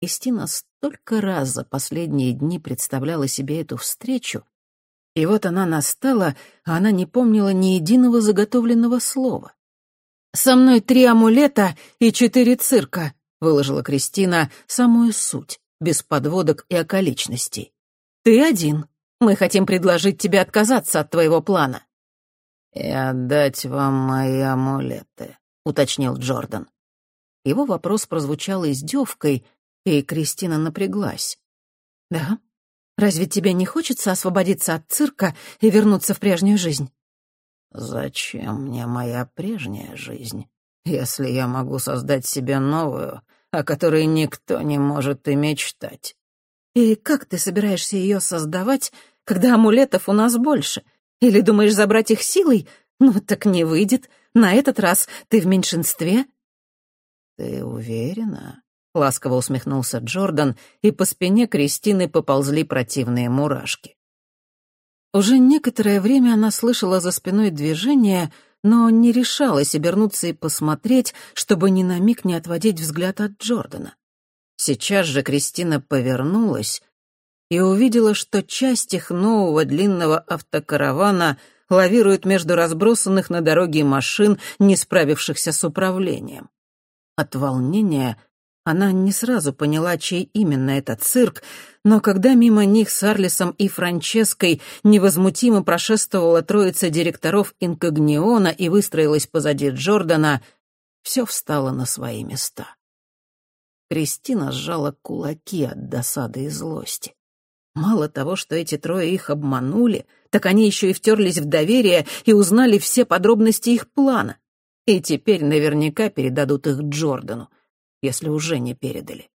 Кристина столько раз за последние дни представляла себе эту встречу, и вот она настала, а она не помнила ни единого заготовленного слова. «Со мной три амулета и четыре цирка», — выложила Кристина самую суть, без подводок и околичностей. «Ты один. Мы хотим предложить тебе отказаться от твоего плана». «И отдать вам мои амулеты», — уточнил Джордан. Его вопрос прозвучал издевкой, и Кристина напряглась. «Да? Разве тебе не хочется освободиться от цирка и вернуться в прежнюю жизнь?» «Зачем мне моя прежняя жизнь, если я могу создать себе новую, о которой никто не может и мечтать?» «И как ты собираешься ее создавать, когда амулетов у нас больше? Или думаешь забрать их силой? Ну, так не выйдет. На этот раз ты в меньшинстве». «Ты уверена?» — ласково усмехнулся Джордан, и по спине Кристины поползли противные мурашки. Уже некоторое время она слышала за спиной движение, но не решалась обернуться и посмотреть, чтобы ни на миг не отводить взгляд от Джордана. Сейчас же Кристина повернулась и увидела, что часть их нового длинного автокаравана лавирует между разбросанных на дороге машин, не справившихся с управлением. От волнения она не сразу поняла, чей именно этот цирк, но когда мимо них с Арлисом и Франческой невозмутимо прошествовала троица директоров Инкогниона и выстроилась позади Джордана, все встало на свои места. Кристина сжала кулаки от досады и злости. Мало того, что эти трое их обманули, так они еще и втерлись в доверие и узнали все подробности их плана и теперь наверняка передадут их Джордану, если уже не передали.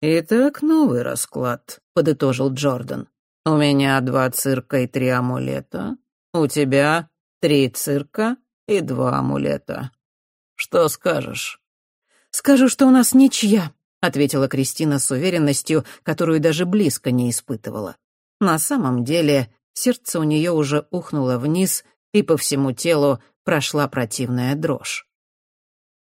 «Итак, новый расклад», — подытожил Джордан. «У меня два цирка и три амулета. У тебя три цирка и два амулета. Что скажешь?» «Скажу, что у нас ничья», — ответила Кристина с уверенностью, которую даже близко не испытывала. На самом деле сердце у нее уже ухнуло вниз, и по всему телу прошла противная дрожь.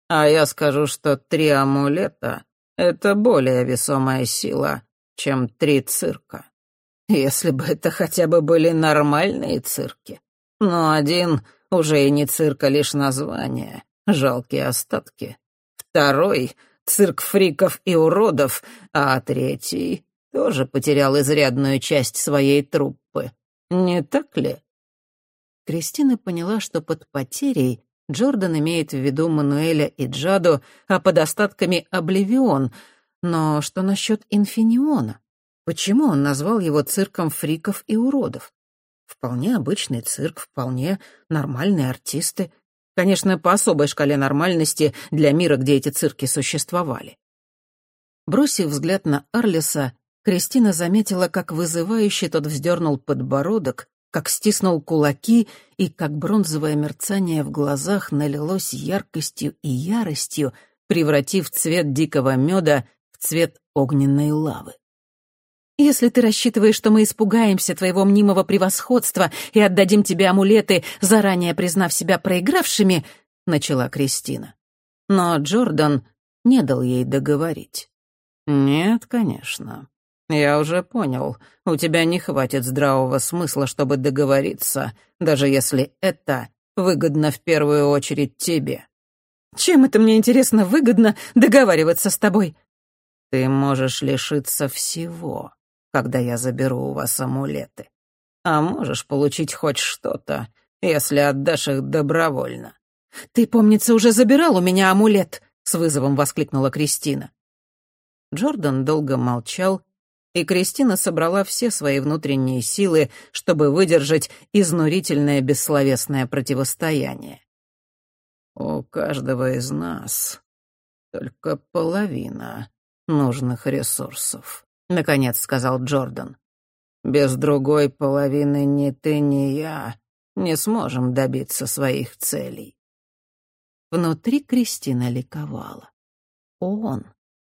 «А я скажу, что три амулета — это более весомая сила, чем три цирка. Если бы это хотя бы были нормальные цирки. Но один уже и не цирк, а лишь название, жалкие остатки. Второй — цирк фриков и уродов, а третий тоже потерял изрядную часть своей труппы. Не так ли?» Кристина поняла, что под потерей Джордан имеет в виду Мануэля и Джаду, а под остатками — Обливион. Но что насчет Инфиниона? Почему он назвал его цирком фриков и уродов? Вполне обычный цирк, вполне нормальные артисты. Конечно, по особой шкале нормальности для мира, где эти цирки существовали. Бросив взгляд на Арлиса, Кристина заметила, как вызывающе тот вздернул подбородок, как стиснул кулаки и как бронзовое мерцание в глазах налилось яркостью и яростью, превратив цвет дикого меда в цвет огненной лавы. «Если ты рассчитываешь, что мы испугаемся твоего мнимого превосходства и отдадим тебе амулеты, заранее признав себя проигравшими», — начала Кристина. Но Джордан не дал ей договорить. «Нет, конечно. «Я уже понял. У тебя не хватит здравого смысла, чтобы договориться, даже если это выгодно в первую очередь тебе». «Чем это мне, интересно, выгодно договариваться с тобой?» «Ты можешь лишиться всего, когда я заберу у вас амулеты. А можешь получить хоть что-то, если отдашь их добровольно». «Ты, помнится, уже забирал у меня амулет», — с вызовом воскликнула Кристина. Джордан долго молчал, и Кристина собрала все свои внутренние силы, чтобы выдержать изнурительное бессловесное противостояние. «У каждого из нас только половина нужных ресурсов», — наконец сказал Джордан. «Без другой половины ни ты, ни я не сможем добиться своих целей». Внутри Кристина ликовала. Он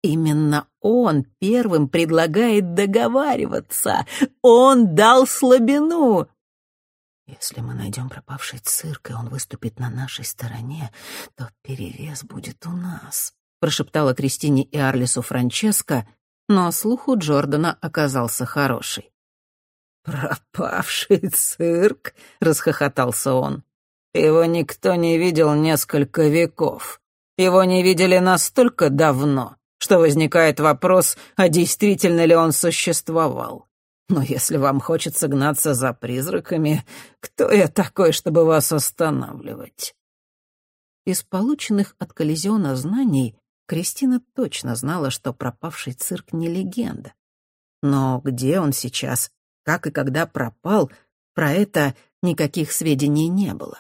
Именно он первым предлагает договариваться. Он дал слабину. Если мы найдем пропавший цирк, и он выступит на нашей стороне, то перевес будет у нас, — прошептала Кристине и Арлису Франческо, но слух у Джордана оказался хороший. «Пропавший цирк?» — расхохотался он. «Его никто не видел несколько веков. Его не видели настолько давно, что возникает вопрос, а действительно ли он существовал. Но если вам хочется гнаться за призраками, кто я такой, чтобы вас останавливать?» Из полученных от коллизиона знаний Кристина точно знала, что пропавший цирк не легенда. Но где он сейчас, как и когда пропал, про это никаких сведений не было.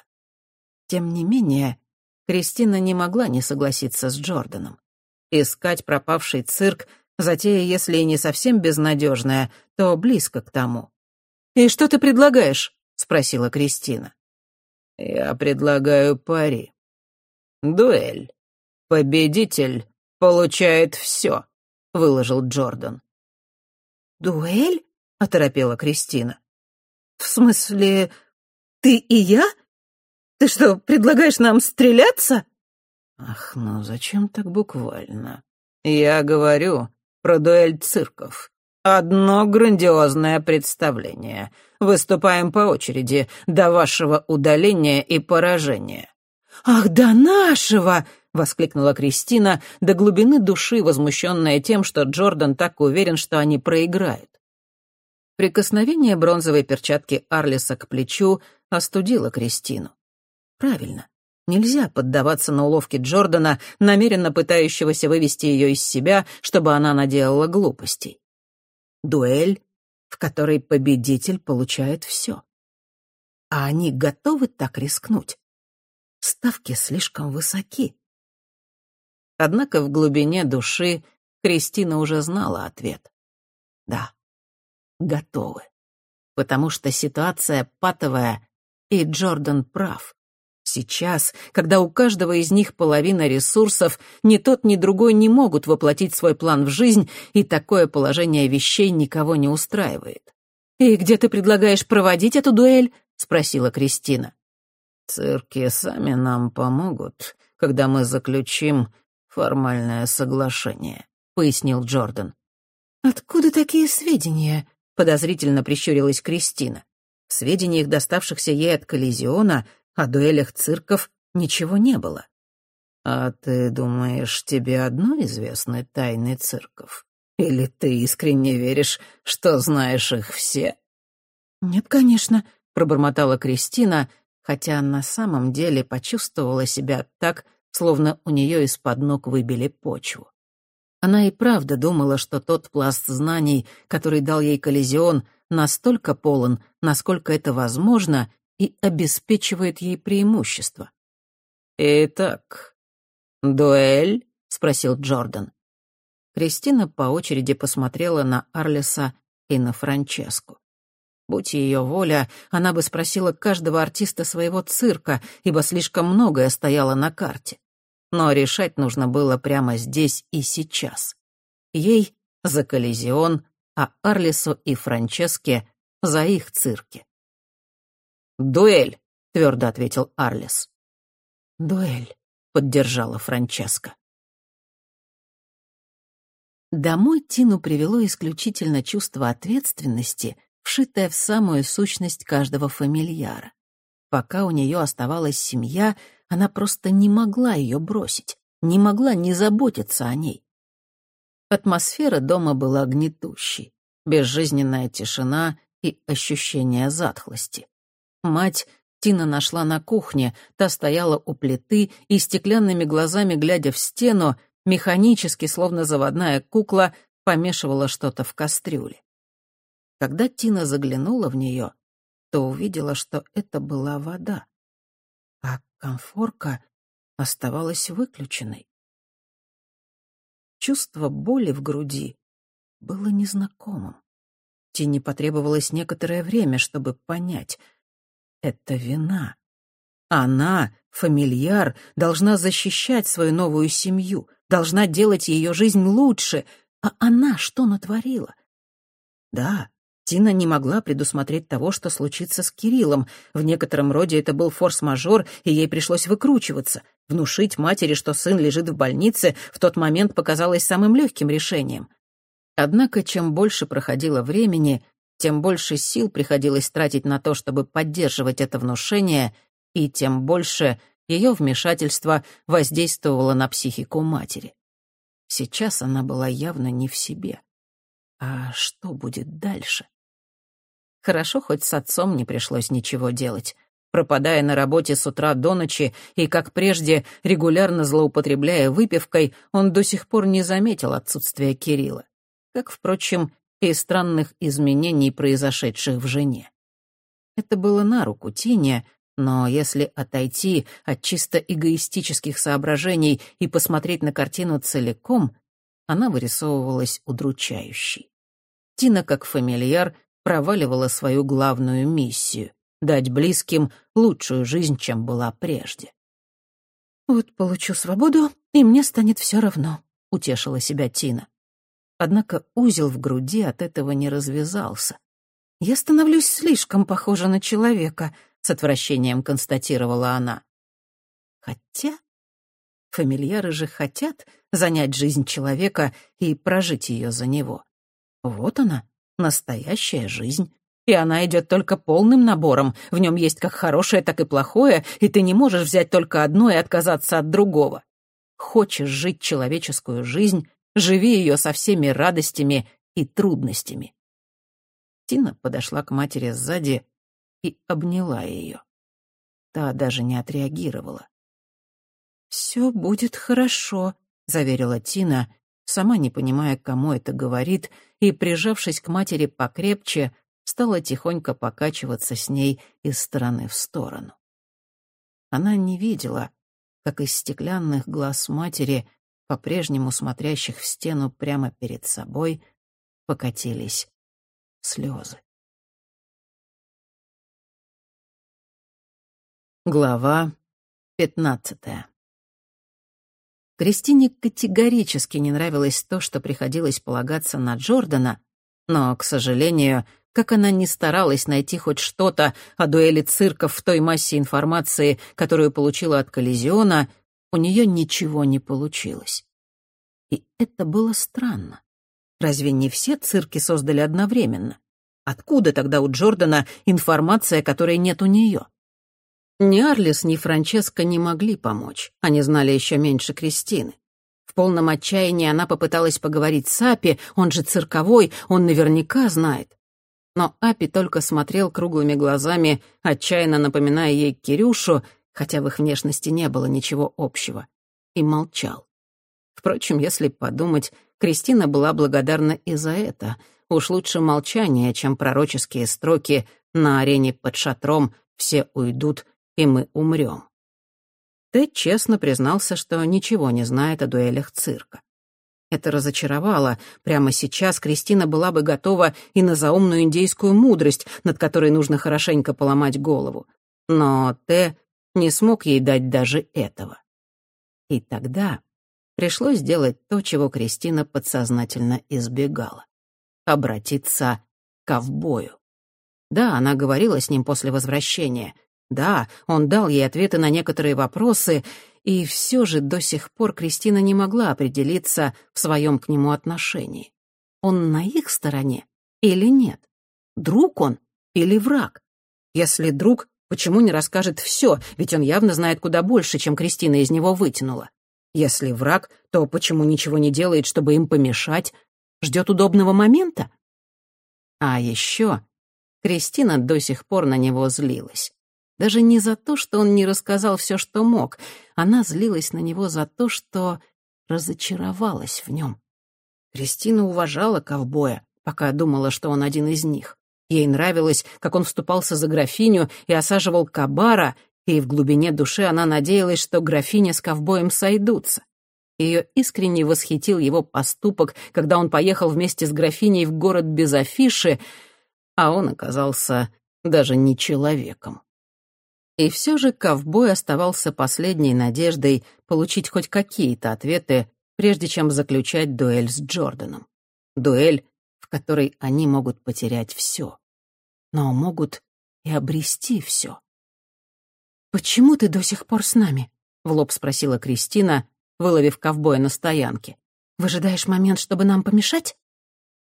Тем не менее, Кристина не могла не согласиться с Джорданом. Искать пропавший цирк — затея, если и не совсем безнадежная, то близко к тому. «И что ты предлагаешь?» — спросила Кристина. «Я предлагаю пари. Дуэль. «Победитель получает все», — выложил Джордан. «Дуэль?» — оторопела Кристина. «В смысле, ты и я? Ты что, предлагаешь нам стреляться?» «Ах, ну зачем так буквально? Я говорю про дуэль цирков. Одно грандиозное представление. Выступаем по очереди до вашего удаления и поражения». «Ах, до нашего!» — воскликнула Кристина, до глубины души возмущенная тем, что Джордан так уверен, что они проиграют. Прикосновение бронзовой перчатки Арлиса к плечу остудило Кристину. Правильно. Нельзя поддаваться на уловки Джордана, намеренно пытающегося вывести ее из себя, чтобы она наделала глупостей. Дуэль, в которой победитель получает все. А они готовы так рискнуть? Ставки слишком высоки. Однако в глубине души Кристина уже знала ответ. Да, готовы. Потому что ситуация патовая, и Джордан прав. Сейчас, когда у каждого из них половина ресурсов, ни тот, ни другой не могут воплотить свой план в жизнь, и такое положение вещей никого не устраивает. «И где ты предлагаешь проводить эту дуэль?» — спросила Кристина. «Цирки сами нам помогут, когда мы заключим формальное соглашение», — пояснил Джордан. «Откуда такие сведения?» — подозрительно прищурилась Кристина. В сведениях, доставшихся ей от Коллизиона, о дуэлях цирков ничего не было. «А ты думаешь, тебе одно известны тайны цирков? Или ты искренне веришь, что знаешь их все?» «Нет, конечно», — пробормотала Кристина, хотя на самом деле почувствовала себя так, словно у нее из-под ног выбили почву. Она и правда думала, что тот пласт знаний, который дал ей коллизион, настолько полон, насколько это возможно, и обеспечивает ей преимущество. «Итак, дуэль?» — спросил Джордан. Кристина по очереди посмотрела на Арлиса и на Франческу. Будь ее воля, она бы спросила каждого артиста своего цирка, ибо слишком многое стояло на карте. Но решать нужно было прямо здесь и сейчас. Ей за коллизион, а Арлису и Франческе за их цирки. «Дуэль», — твердо ответил Арлис. «Дуэль», — поддержала Франческа. Домой Тину привело исключительно чувство ответственности — вшитая в самую сущность каждого фамильяра. Пока у нее оставалась семья, она просто не могла ее бросить, не могла не заботиться о ней. Атмосфера дома была гнетущей, безжизненная тишина и ощущение затхлости. Мать Тина нашла на кухне, та стояла у плиты и, стеклянными глазами глядя в стену, механически, словно заводная кукла, помешивала что-то в кастрюле. Когда Тина заглянула в нее, то увидела, что это была вода, а конфорка оставалась выключенной. Чувство боли в груди было незнакомым. Тине потребовалось некоторое время, чтобы понять — это вина. Она, фамильяр, должна защищать свою новую семью, должна делать ее жизнь лучше, а она что натворила? Да, Тина не могла предусмотреть того, что случится с Кириллом. В некотором роде это был форс-мажор, и ей пришлось выкручиваться. Внушить матери, что сын лежит в больнице, в тот момент показалось самым легким решением. Однако, чем больше проходило времени, тем больше сил приходилось тратить на то, чтобы поддерживать это внушение, и тем больше ее вмешательство воздействовало на психику матери. Сейчас она была явно не в себе. А что будет дальше? Хорошо, хоть с отцом не пришлось ничего делать. Пропадая на работе с утра до ночи и, как прежде, регулярно злоупотребляя выпивкой, он до сих пор не заметил отсутствия Кирилла. Как, впрочем, и странных изменений, произошедших в жене. Это было на руку Тине, но если отойти от чисто эгоистических соображений и посмотреть на картину целиком, она вырисовывалась удручающей. Тина, как фамильяр, проваливала свою главную миссию — дать близким лучшую жизнь, чем была прежде. «Вот получу свободу, и мне станет все равно», — утешила себя Тина. Однако узел в груди от этого не развязался. «Я становлюсь слишком похожа на человека», — с отвращением констатировала она. Хотя фамильяры же хотят занять жизнь человека и прожить ее за него. Вот она, настоящая жизнь. И она идет только полным набором. В нем есть как хорошее, так и плохое, и ты не можешь взять только одно и отказаться от другого. Хочешь жить человеческую жизнь, живи ее со всеми радостями и трудностями. Тина подошла к матери сзади и обняла ее. Та даже не отреагировала. «Все будет хорошо», — заверила Тина, сама не понимая, кому это говорит, и, прижавшись к матери покрепче, стала тихонько покачиваться с ней из стороны в сторону. Она не видела, как из стеклянных глаз матери, по-прежнему смотрящих в стену прямо перед собой, покатились слезы. Глава пятнадцатая Кристине категорически не нравилось то, что приходилось полагаться на Джордана, но, к сожалению, как она не старалась найти хоть что-то о дуэли цирков в той массе информации, которую получила от Коллизиона, у нее ничего не получилось. И это было странно. Разве не все цирки создали одновременно? Откуда тогда у Джордана информация, которой нет у нее? Ни Арлис, ни Франческо не могли помочь. Они знали еще меньше Кристины. В полном отчаянии она попыталась поговорить с Апи, он же цирковой, он наверняка знает. Но Апи только смотрел круглыми глазами, отчаянно напоминая ей Кирюшу, хотя в их внешности не было ничего общего, и молчал. Впрочем, если подумать, Кристина была благодарна и за это. Уж лучше молчание, чем пророческие строки «на арене под шатром все уйдут, и мы умрем. Тед честно признался, что ничего не знает о дуэлях цирка. Это разочаровало. Прямо сейчас Кристина была бы готова и на заумную индейскую мудрость, над которой нужно хорошенько поломать голову. Но Т не смог ей дать даже этого. И тогда пришлось сделать то, чего Кристина подсознательно избегала — обратиться к ковбою. Да, она говорила с ним после возвращения — да, он дал ей ответы на некоторые вопросы, и все же до сих пор Кристина не могла определиться в своем к нему отношении. Он на их стороне или нет? Друг он или враг? Если друг, почему не расскажет все, ведь он явно знает куда больше, чем Кристина из него вытянула. Если враг, то почему ничего не делает, чтобы им помешать? Ждет удобного момента? А еще Кристина до сих пор на него злилась. Даже не за то, что он не рассказал все, что мог. Она злилась на него за то, что разочаровалась в нем. Кристина уважала ковбоя, пока думала, что он один из них. Ей нравилось, как он вступался за графиню и осаживал кабара, и в глубине души она надеялась, что графиня с ковбоем сойдутся. Ее искренне восхитил его поступок, когда он поехал вместе с графиней в город без афиши, а он оказался даже не человеком. И все же ковбой оставался последней надеждой получить хоть какие-то ответы, прежде чем заключать дуэль с Джорданом. Дуэль, в которой они могут потерять все, но могут и обрести все. «Почему ты до сих пор с нами?» — в лоб спросила Кристина, выловив ковбоя на стоянке. «Выжидаешь момент, чтобы нам помешать?»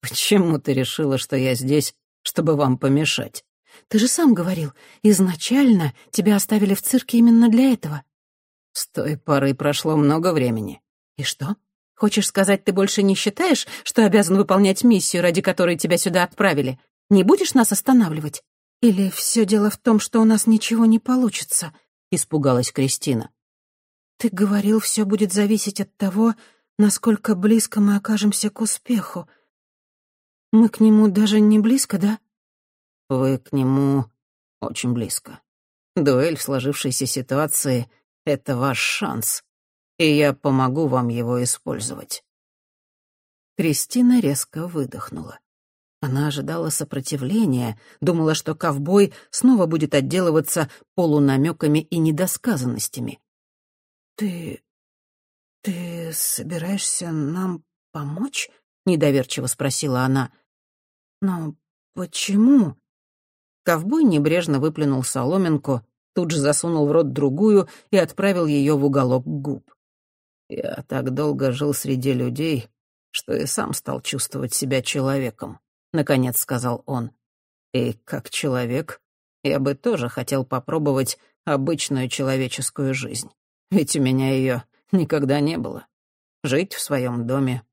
«Почему ты решила, что я здесь, чтобы вам помешать?» «Ты же сам говорил, изначально тебя оставили в цирке именно для этого». «С той поры прошло много времени». «И что? Хочешь сказать, ты больше не считаешь, что обязан выполнять миссию, ради которой тебя сюда отправили? Не будешь нас останавливать? Или все дело в том, что у нас ничего не получится?» — испугалась Кристина. «Ты говорил, все будет зависеть от того, насколько близко мы окажемся к успеху. Мы к нему даже не близко, да?» «Вы к нему очень близко. Дуэль в сложившейся ситуации — это ваш шанс, и я помогу вам его использовать». Кристина резко выдохнула. Она ожидала сопротивления, думала, что ковбой снова будет отделываться полунамеками и недосказанностями. «Ты... ты собираешься нам помочь?» — недоверчиво спросила она. «Но почему?» Ковбой небрежно выплюнул соломинку, тут же засунул в рот другую и отправил ее в уголок губ. «Я так долго жил среди людей, что и сам стал чувствовать себя человеком», — наконец сказал он. «И как человек я бы тоже хотел попробовать обычную человеческую жизнь. Ведь у меня ее никогда не было. Жить в своем доме,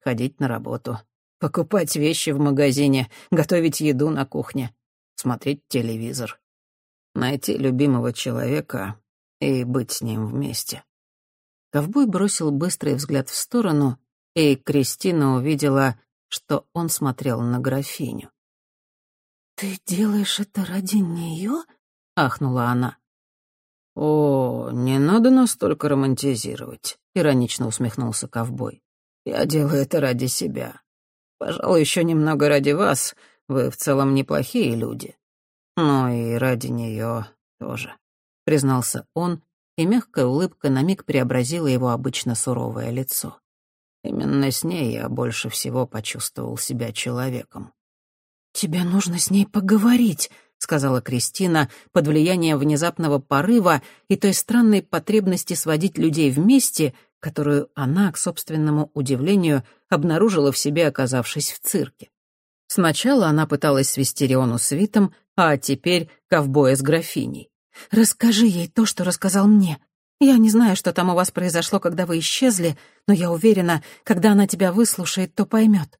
ходить на работу, покупать вещи в магазине, готовить еду на кухне, смотреть телевизор, найти любимого человека и быть с ним вместе. Ковбой бросил быстрый взгляд в сторону, и Кристина увидела, что он смотрел на графиню. «Ты делаешь это ради нее?» — ахнула она. «О, не надо настолько романтизировать», — иронично усмехнулся ковбой. «Я делаю это ради себя. Пожалуй, еще немного ради вас. Вы в целом неплохие люди. Но и ради нее тоже», — признался он, и мягкая улыбка на миг преобразила его обычно суровое лицо. Именно с ней я больше всего почувствовал себя человеком. «Тебе нужно с ней поговорить», сказала Кристина под влиянием внезапного порыва и той странной потребности сводить людей вместе, которую она, к собственному удивлению, обнаружила в себе, оказавшись в цирке. Сначала она пыталась свести Риону с Витом, а теперь ковбоя с графиней. «Расскажи ей то, что рассказал мне. Я не знаю, что там у вас произошло, когда вы исчезли, но я уверена, когда она тебя выслушает, то поймет».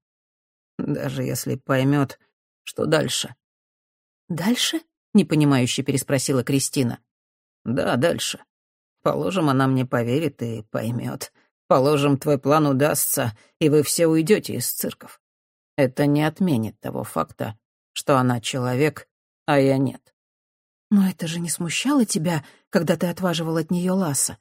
«Даже если поймет, что дальше?» «Дальше?» — непонимающе переспросила Кристина. «Да, дальше. Положим, она мне поверит и поймет. Положим, твой план удастся, и вы все уйдете из цирков. Это не отменит того факта, что она человек, а я нет». «Но это же не смущало тебя, когда ты отваживал от нее Ласа?»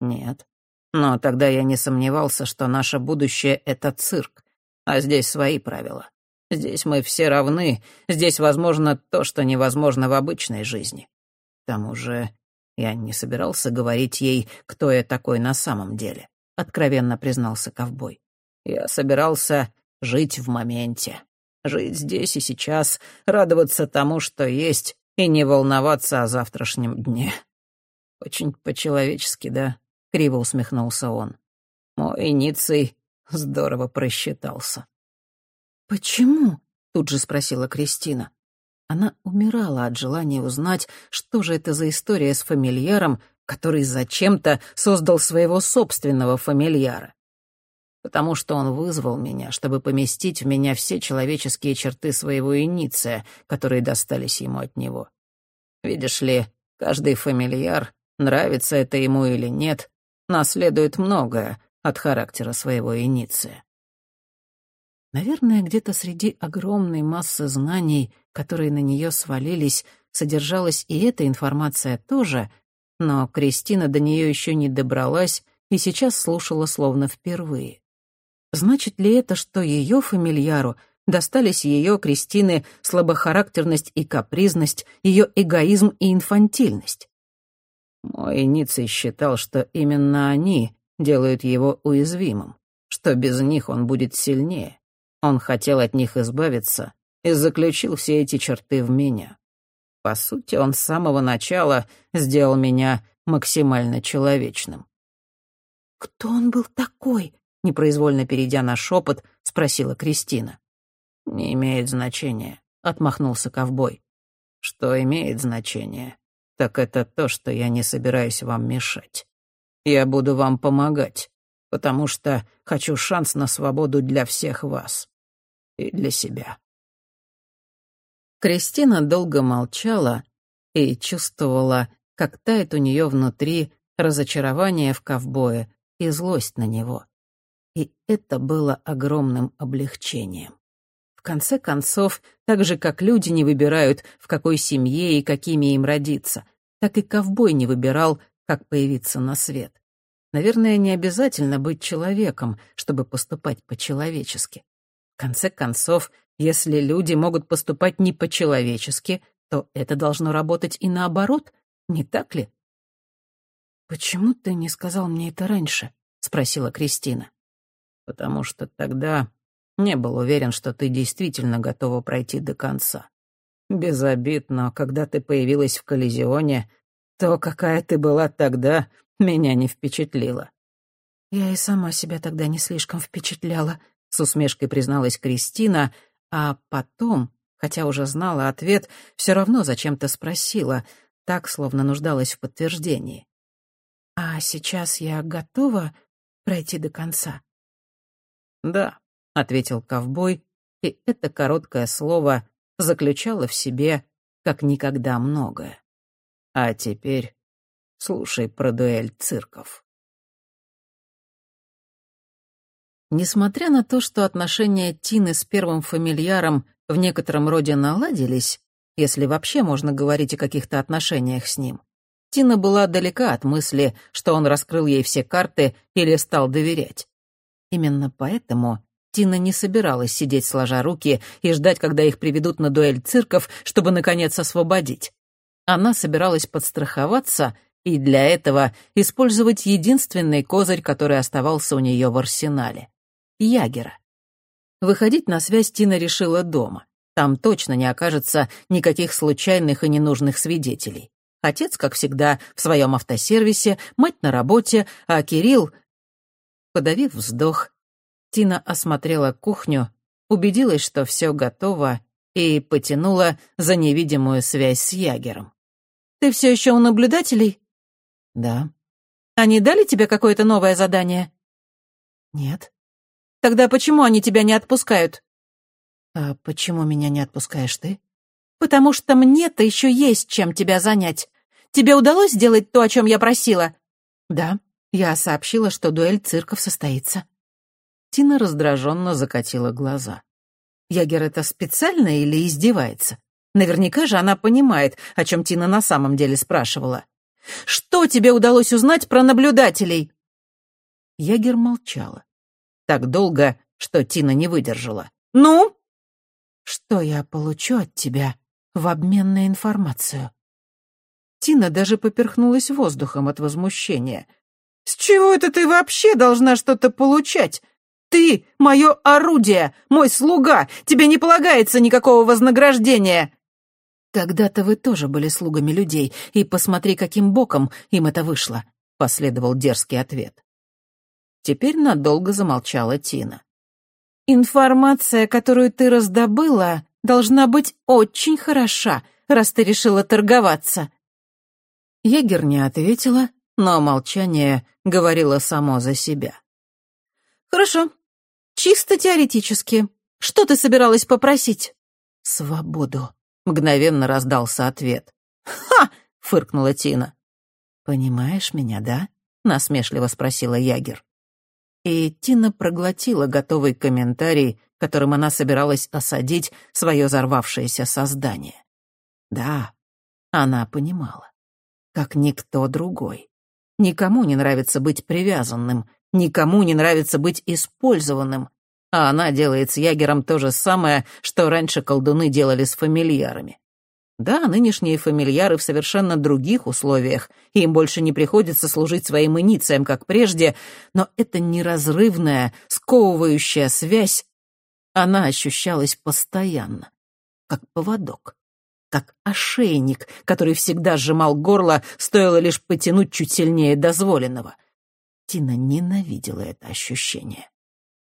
«Нет. Но тогда я не сомневался, что наше будущее — это цирк, а здесь свои правила. Здесь мы все равны, здесь возможно то, что невозможно в обычной жизни. К тому же я не собирался говорить ей, кто я такой на самом деле, откровенно признался ковбой. Я собирался жить в моменте, жить здесь и сейчас, радоваться тому, что есть, и не волноваться о завтрашнем дне. Очень по-человечески, да? Криво усмехнулся он. Мой Ницей здорово просчитался. «Почему?» — тут же спросила Кристина. Она умирала от желания узнать, что же это за история с фамильяром, который зачем-то создал своего собственного фамильяра. Потому что он вызвал меня, чтобы поместить в меня все человеческие черты своего иниция, которые достались ему от него. Видишь ли, каждый фамильяр, нравится это ему или нет, наследует многое от характера своего иниция. Наверное, где-то среди огромной массы знаний, которые на нее свалились, содержалась и эта информация тоже, но Кристина до нее еще не добралась и сейчас слушала словно впервые. Значит ли это, что ее фамильяру достались ее, Кристины, слабохарактерность и капризность, ее эгоизм и инфантильность? Мой Ницей считал, что именно они делают его уязвимым, что без них он будет сильнее. Он хотел от них избавиться и заключил все эти черты в меня. По сути, он с самого начала сделал меня максимально человечным. «Кто он был такой?» — непроизвольно перейдя на шепот, спросила Кристина. «Не имеет значения», — отмахнулся ковбой. «Что имеет значение, так это то, что я не собираюсь вам мешать. Я буду вам помогать, потому что хочу шанс на свободу для всех вас и для себя». Кристина долго молчала и чувствовала, как тает у нее внутри разочарование в ковбое и злость на него. И это было огромным облегчением. В конце концов, так же, как люди не выбирают, в какой семье и какими им родиться, так и ковбой не выбирал, как появиться на свет. Наверное, не обязательно быть человеком, чтобы поступать по-человечески. В конце концов, если люди могут поступать не по-человечески, то это должно работать и наоборот, не так ли? «Почему ты не сказал мне это раньше?» — спросила Кристина. «Потому что тогда не был уверен, что ты действительно готова пройти до конца. Без обид, но когда ты появилась в Коллизионе, то, какая ты была тогда, меня не впечатлило». «Я и сама себя тогда не слишком впечатляла», — с усмешкой призналась Кристина, а потом, хотя уже знала ответ, все равно зачем-то спросила, так, словно нуждалась в подтверждении. «А сейчас я готова пройти до конца?» «Да», — ответил ковбой, и это короткое слово заключало в себе как никогда многое. «А теперь слушай про дуэль цирков». Несмотря на то, что отношения Тины с первым фамильяром в некотором роде наладились, если вообще можно говорить о каких-то отношениях с ним, Тина была далека от мысли, что он раскрыл ей все карты или стал доверять. Именно поэтому Тина не собиралась сидеть сложа руки и ждать, когда их приведут на дуэль цирков, чтобы, наконец, освободить. Она собиралась подстраховаться и для этого использовать единственный козырь, который оставался у нее в арсенале. Ягера. Выходить на связь Тина решила дома. Там точно не окажется никаких случайных и ненужных свидетелей. Отец, как всегда, в своем автосервисе, мать на работе, а Кирилл... Подавив вздох, Тина осмотрела кухню, убедилась, что все готово, и потянула за невидимую связь с Ягером. «Ты все еще у наблюдателей?» «Да». «Они дали тебе какое-то новое задание?» «Нет». Тогда почему они тебя не отпускают?» «А почему меня не отпускаешь ты?» «Потому что мне-то еще есть чем тебя занять. Тебе удалось сделать то, о чем я просила?» «Да, я сообщила, что дуэль цирков состоится». Тина раздраженно закатила глаза. Ягер это специально или издевается? Наверняка же она понимает, о чем Тина на самом деле спрашивала. «Что тебе удалось узнать про наблюдателей?» Ягер молчала так долго, что Тина не выдержала. «Ну?» «Что я получу от тебя в обмен на информацию?» Тина даже поперхнулась воздухом от возмущения. «С чего это ты вообще должна что-то получать? Ты — мое орудие, мой слуга, тебе не полагается никакого вознаграждения!» «Когда-то вы тоже были слугами людей, и посмотри, каким боком им это вышло», — последовал дерзкий ответ. Теперь надолго замолчала Тина. «Информация, которую ты раздобыла, должна быть очень хороша, раз ты решила торговаться». Егер не ответила, но молчание говорило само за себя. «Хорошо. Чисто теоретически. Что ты собиралась попросить?» «Свободу», — мгновенно раздался ответ. «Ха!» — фыркнула Тина. «Понимаешь меня, да?» — насмешливо спросила Ягер и Тина проглотила готовый комментарий, которым она собиралась осадить свое взорвавшееся создание. Да, она понимала, как никто другой. Никому не нравится быть привязанным, никому не нравится быть использованным, а она делает с Ягером то же самое, что раньше колдуны делали с фамильярами. Да, нынешние фамильяры в совершенно других условиях, им больше не приходится служить своим инициям, как прежде, но эта неразрывная, сковывающая связь. Она ощущалась постоянно, как поводок, как ошейник, который всегда сжимал горло, стоило лишь потянуть чуть сильнее дозволенного. Тина ненавидела это ощущение.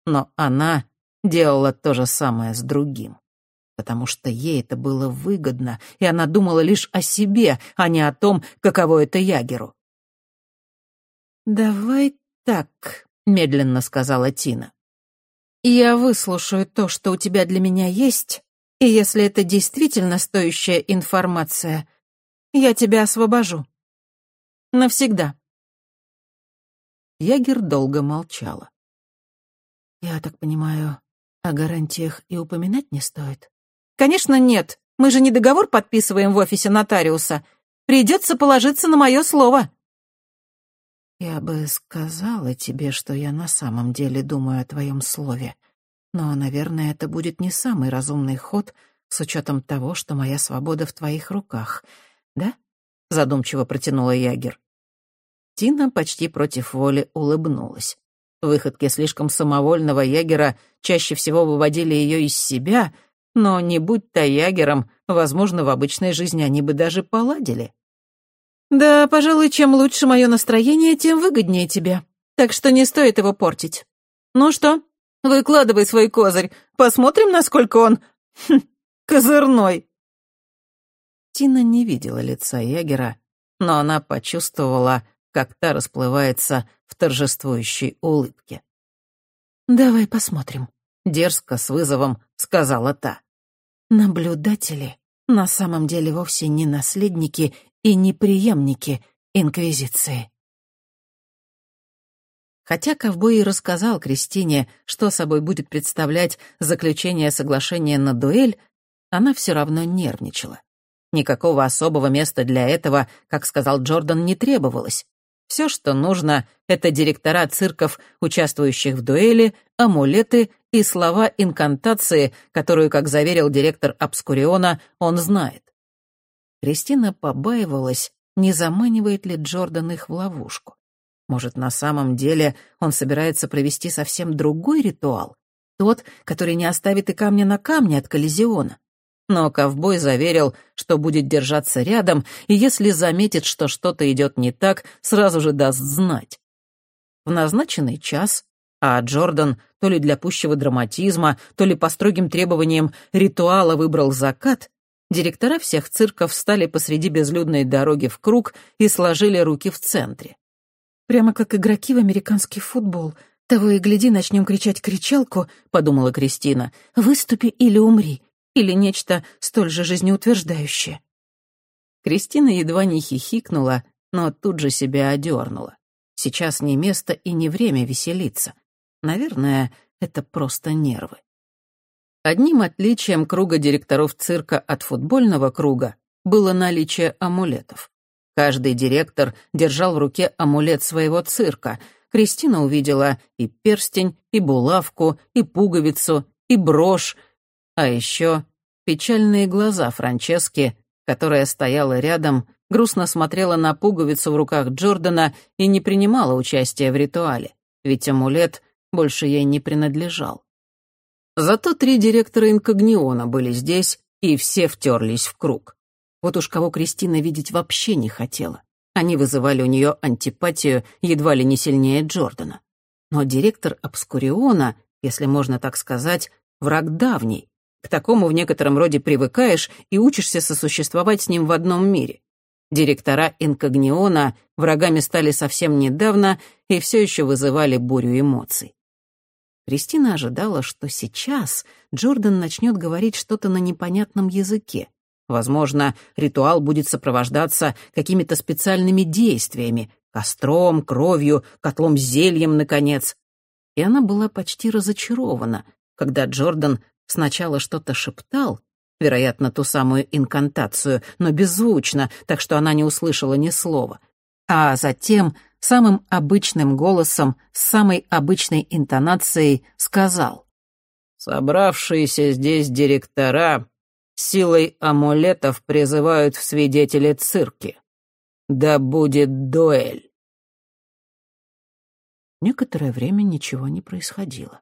Но она делала то же самое с другим, потому что ей это было выгодно, и она думала лишь о себе, а не о том, каково это Ягеру. «Давай так», — медленно сказала Тина. «Я выслушаю то, что у тебя для меня есть, и если это действительно стоящая информация, я тебя освобожу. Навсегда». Ягер долго молчала. «Я так понимаю, о гарантиях и упоминать не стоит?» «Конечно нет. Мы же не договор подписываем в офисе нотариуса. Придется положиться на мое слово». «Я бы сказала тебе, что я на самом деле думаю о твоем слове. Но, наверное, это будет не самый разумный ход с учетом того, что моя свобода в твоих руках. Да?» — задумчиво протянула Ягер. Тина почти против воли улыбнулась. Выходки слишком самовольного ягера чаще всего выводили ее из себя, но не будь то ягером, возможно, в обычной жизни они бы даже поладили. «Да, пожалуй, чем лучше мое настроение, тем выгоднее тебе. Так что не стоит его портить. Ну что, выкладывай свой козырь. Посмотрим, насколько он... Хм, козырной». Тина не видела лица ягера, но она почувствовала, как та расплывается в торжествующей улыбке. «Давай посмотрим», — дерзко с вызовом сказала та. «Наблюдатели на самом деле вовсе не наследники и не преемники Инквизиции». Хотя ковбой и рассказал Кристине, что собой будет представлять заключение соглашения на дуэль, она все равно нервничала. Никакого особого места для этого, как сказал Джордан, не требовалось. Все, что нужно, это директора цирков, участвующих в дуэли, амулеты и слова инкантации, которую, как заверил директор Обскуриона, он знает. Кристина побаивалась, не заманивает ли Джордан их в ловушку. Может, на самом деле он собирается провести совсем другой ритуал? Тот, который не оставит и камня на камне от коллизиона. Но ковбой заверил, что будет держаться рядом, и если заметит, что что-то идет не так, сразу же даст знать. В назначенный час, а Джордан то ли для пущего драматизма, то ли по строгим требованиям ритуала выбрал закат, директора всех цирков встали посреди безлюдной дороги в круг и сложили руки в центре. «Прямо как игроки в американский футбол. Того и гляди, начнем кричать кричалку», — подумала Кристина. «Выступи или умри или нечто столь же жизнеутверждающее. Кристина едва не хихикнула, но тут же себя одернула. Сейчас не место и не время веселиться. Наверное, это просто нервы. Одним отличием круга директоров цирка от футбольного круга было наличие амулетов. Каждый директор держал в руке амулет своего цирка. Кристина увидела и перстень, и булавку, и пуговицу, и брошь, а еще печальные глаза Франчески, которая стояла рядом, грустно смотрела на пуговицу в руках Джордана и не принимала участия в ритуале, ведь амулет больше ей не принадлежал. Зато три директора инкогниона были здесь, и все втерлись в круг. Вот уж кого Кристина видеть вообще не хотела. Они вызывали у нее антипатию едва ли не сильнее Джордана. Но директор Обскуриона, если можно так сказать, враг давний, к такому в некотором роде привыкаешь и учишься сосуществовать с ним в одном мире. Директора инкогниона врагами стали совсем недавно и все еще вызывали бурю эмоций. Кристина ожидала, что сейчас Джордан начнет говорить что-то на непонятном языке. Возможно, ритуал будет сопровождаться какими-то специальными действиями — костром, кровью, котлом с зельем, наконец. И она была почти разочарована, когда Джордан Сначала что-то шептал, вероятно, ту самую инкантацию, но беззвучно, так что она не услышала ни слова. А затем самым обычным голосом, с самой обычной интонацией сказал. «Собравшиеся здесь директора силой амулетов призывают в свидетели цирки. Да будет дуэль!» Некоторое время ничего не происходило.